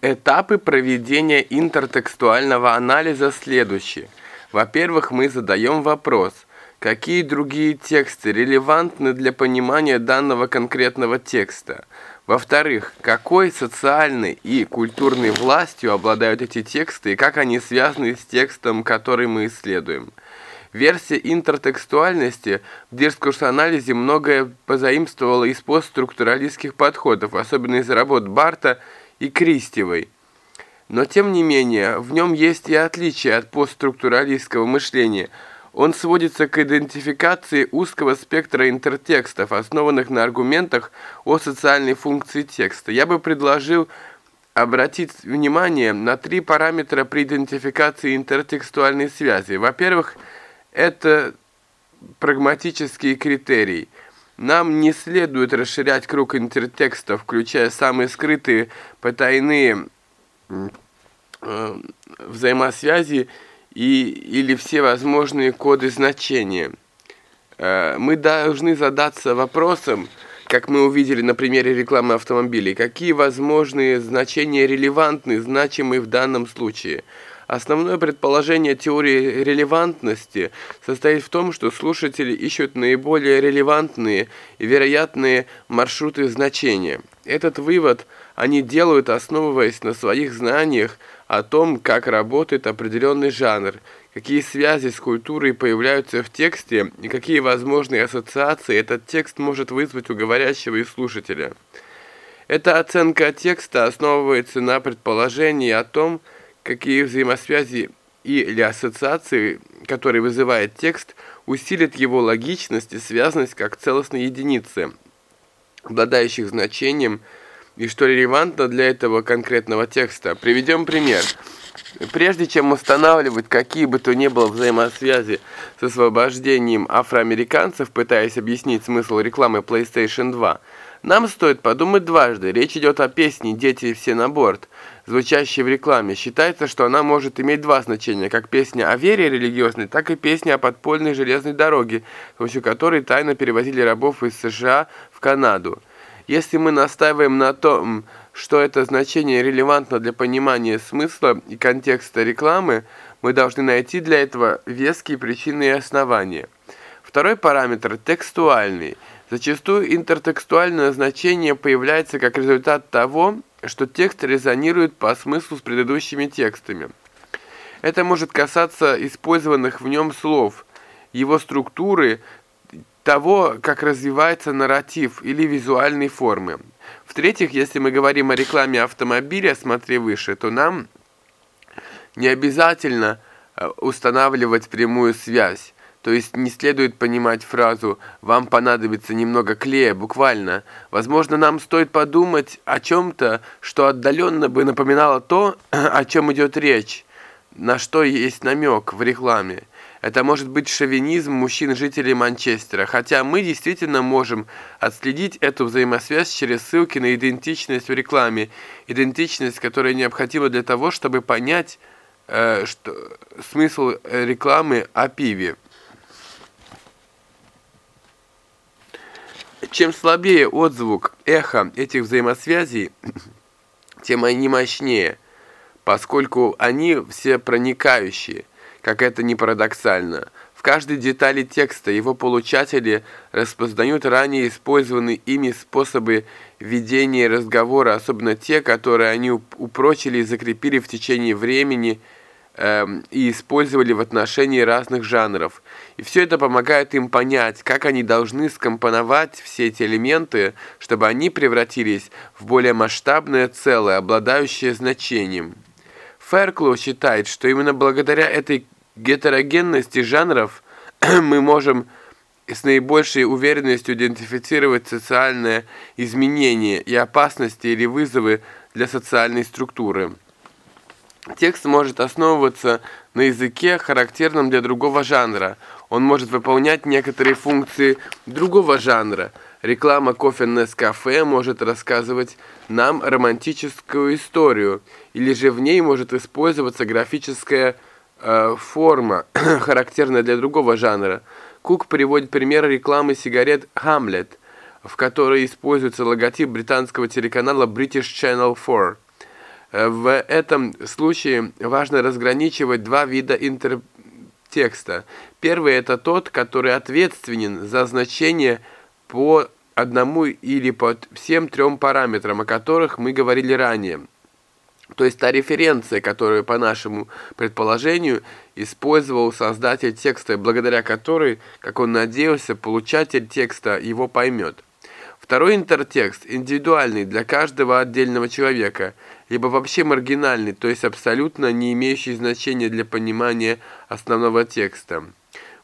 Этапы проведения интертекстуального анализа следующие. Во-первых, мы задаем вопрос, какие другие тексты релевантны для понимания данного конкретного текста. Во-вторых, какой социальной и культурной властью обладают эти тексты и как они связаны с текстом, который мы исследуем. Версия интертекстуальности в дискурс-анализе многое позаимствовала из постструктуралистских подходов, особенно из работ Барта и Кристевой. Но тем не менее, в нем есть и отличия от постструктуралистского мышления. Он сводится к идентификации узкого спектра интертекстов, основанных на аргументах о социальной функции текста. Я бы предложил обратить внимание на три параметра при идентификации интертекстуальной связи. Во-первых, это прагматический критерий – нам не следует расширять круг интертекстов, включая самые скрытые потайные э, взаимосвязи и, или все возможные коды значения. Э, мы должны задаться вопросом, как мы увидели на примере рекламы автомобилей, какие возможные значения релевантны, значимы в данном случае – Основное предположение теории релевантности состоит в том, что слушатели ищут наиболее релевантные и вероятные маршруты значения. Этот вывод они делают, основываясь на своих знаниях о том, как работает определенный жанр, какие связи с культурой появляются в тексте и какие возможные ассоциации этот текст может вызвать у говорящего и слушателя. Эта оценка текста основывается на предположении о том, что какие взаимосвязи или ассоциации, которые вызывает текст, усилят его логичность и связанность как целостной единицы, обладающих значением и что релевантно для этого конкретного текста. Приведем пример. Прежде чем устанавливать какие бы то ни было взаимосвязи с освобождением афроамериканцев, пытаясь объяснить смысл рекламы PlayStation 2, нам стоит подумать дважды. Речь идет о песне «Дети все на борт», звучащей в рекламе. Считается, что она может иметь два значения, как песня о вере религиозной, так и песня о подпольной железной дороге, с помощью которой тайно перевозили рабов из США в Канаду. Если мы настаиваем на том, что это значение релевантно для понимания смысла и контекста рекламы, мы должны найти для этого веские причины и основания. Второй параметр – текстуальный – Зачастую интертекстуальное значение появляется как результат того, что текст резонирует по смыслу с предыдущими текстами. Это может касаться использованных в нем слов, его структуры, того, как развивается нарратив или визуальной формы. В-третьих, если мы говорим о рекламе автомобиля, смотри выше, то нам не обязательно э, устанавливать прямую связь. То есть не следует понимать фразу «вам понадобится немного клея» буквально. Возможно, нам стоит подумать о чем-то, что отдаленно бы напоминало то, о чем идет речь, на что есть намек в рекламе. Это может быть шовинизм мужчин-жителей Манчестера, хотя мы действительно можем отследить эту взаимосвязь через ссылки на идентичность в рекламе, идентичность, которая необходима для того, чтобы понять э, что, смысл рекламы о пиве. Чем слабее отзвук, эхо этих взаимосвязей, тем они мощнее, поскольку они все проникающие, как это не парадоксально. В каждой детали текста его получатели распознают ранее использованные ими способы ведения разговора, особенно те, которые они упрочили и закрепили в течение времени – и использовали в отношении разных жанров. И все это помогает им понять, как они должны скомпоновать все эти элементы, чтобы они превратились в более масштабное целое, обладающее значением. Ферклоу считает, что именно благодаря этой гетерогенности жанров мы можем с наибольшей уверенностью идентифицировать социальные изменения и опасности или вызовы для социальной структуры. Текст может основываться на языке, характерном для другого жанра. Он может выполнять некоторые функции другого жанра. Реклама кофе Нескафе может рассказывать нам романтическую историю, или же в ней может использоваться графическая э, форма, характерная для другого жанра. Кук приводит пример рекламы сигарет «Хамлет», в которой используется логотип британского телеканала British Channel 4. Э, в этом случае важно разграничивать два вида интертекста. Первый – это тот, который ответственен за значение по одному или по всем трем параметрам, о которых мы говорили ранее. То есть та референция, которую, по нашему предположению, использовал создатель текста, благодаря которой, как он надеялся, получатель текста его поймет. Второй интертекст индивидуальный для каждого отдельного человека, либо вообще маргинальный, то есть абсолютно не имеющий значения для понимания основного текста.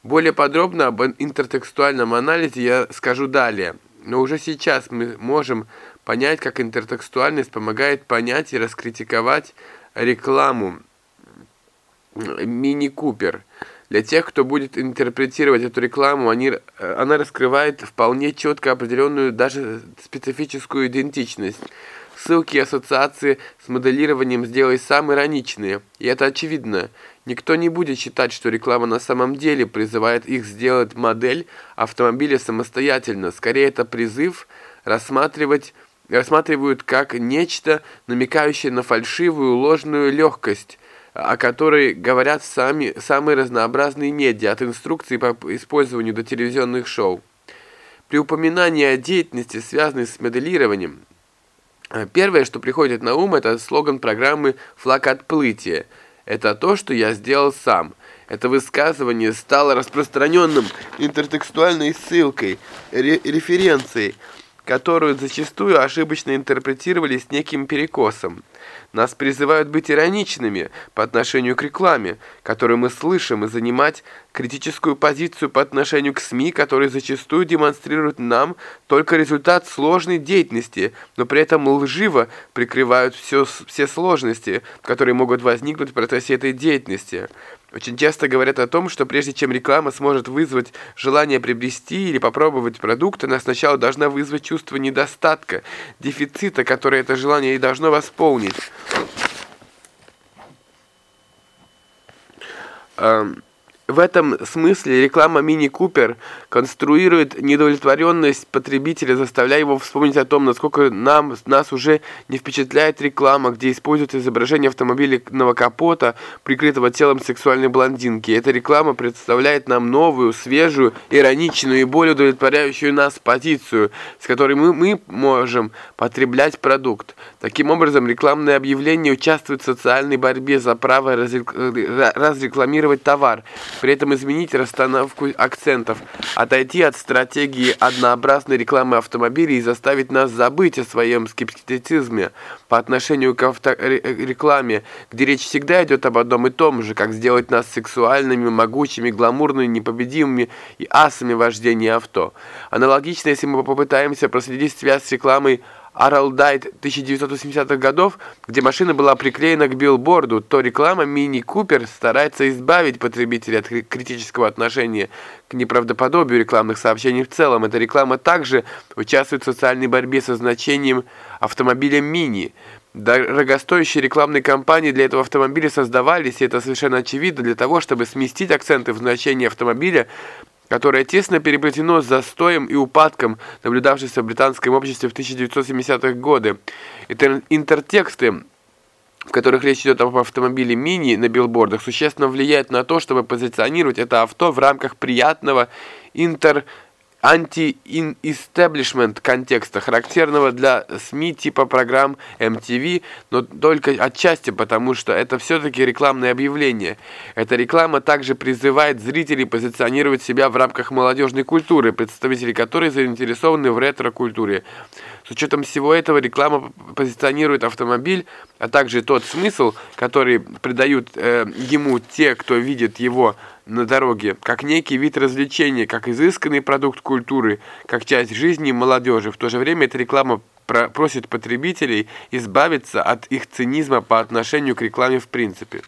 Более подробно об интертекстуальном анализе я скажу далее, но уже сейчас мы можем понять, как интертекстуальность помогает понять и раскритиковать рекламу Мини Купер. Для тех, кто будет интерпретировать эту рекламу, они, она раскрывает вполне четко определенную, даже специфическую идентичность. Ссылки и ассоциации с моделированием сделай сам ироничные, и это очевидно. Никто не будет считать, что реклама на самом деле призывает их сделать модель автомобиля самостоятельно. Скорее, это призыв рассматривать рассматривают как нечто, намекающее на фальшивую, ложную легкость, о которой говорят сами, самые разнообразные медиа, от инструкций по использованию до телевизионных шоу. При упоминании о деятельности, связанной с моделированием, э, первое, что приходит на ум, это слоган программы «Флаг отплытия». Это то, что я сделал сам. Это высказывание стало распространенным интертекстуальной ссылкой, ре референцией, которую зачастую ошибочно интерпретировали с неким перекосом. Нас призывают быть ироничными по отношению к рекламе, которую мы слышим, и занимать критическую позицию по отношению к СМИ, которые зачастую демонстрируют нам только результат сложной деятельности, но при этом лживо прикрывают все, все сложности, которые могут возникнуть в процессе этой деятельности. Очень часто говорят о том, что прежде чем реклама сможет вызвать желание приобрести или попробовать продукт, она сначала должна вызвать чувство недостатка, дефицита, которое это желание и должно восполнить. В этом смысле реклама Мини Купер конструирует недовлетворенность потребителя, заставляя его вспомнить о том, насколько нам, нас уже не впечатляет реклама, где используют изображение автомобильного капота, прикрытого телом сексуальной блондинки. Эта реклама представляет нам новую, свежую, ироничную и более удовлетворяющую нас позицию, с которой мы, мы можем потреблять продукт. Таким образом, рекламные объявления участвуют в социальной борьбе за право разрекламировать товар – при этом изменить расстановку акцентов, отойти от стратегии однообразной рекламы автомобилей и заставить нас забыть о своем скептицизме по отношению к рекламе, где речь всегда идет об одном и том же, как сделать нас сексуальными, могучими, гламурными, непобедимыми и асами вождения авто. Аналогично, если мы попытаемся проследить связь с рекламой Аралдайт 1980-х годов, где машина была приклеена к билборду, то реклама Мини Купер старается избавить потребителя от критического отношения к неправдоподобию рекламных сообщений в целом. Эта реклама также участвует в социальной борьбе со значением автомобиля Мини. Дорогостоящие рекламные кампании для этого автомобиля создавались, и это совершенно очевидно, для того, чтобы сместить акценты в значении автомобиля которое тесно переплетено с застоем и упадком, наблюдавшимся в британском обществе в 1970-х годы. Интертексты в которых речь идет об автомобиле мини на билбордах, существенно влияют на то, чтобы позиционировать это авто в рамках приятного интер анти-истеблишмент контекста, характерного для СМИ типа программ MTV, но только отчасти потому, что это все-таки рекламное объявление. Эта реклама также призывает зрителей позиционировать себя в рамках молодежной культуры, представители которой заинтересованы в ретро-культуре. С учетом всего этого реклама позиционирует автомобиль, а также тот смысл, который придают э, ему те, кто видит его на дороге, как некий вид развлечения, как изысканный продукт культуры, как часть жизни молодежи. В то же время эта реклама просит потребителей избавиться от их цинизма по отношению к рекламе в принципе.